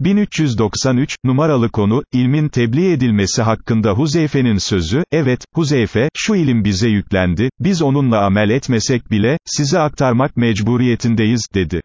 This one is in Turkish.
1393, numaralı konu, ilmin tebliğ edilmesi hakkında Huzeyfe'nin sözü, evet, Huzeyfe, şu ilim bize yüklendi, biz onunla amel etmesek bile, size aktarmak mecburiyetindeyiz, dedi.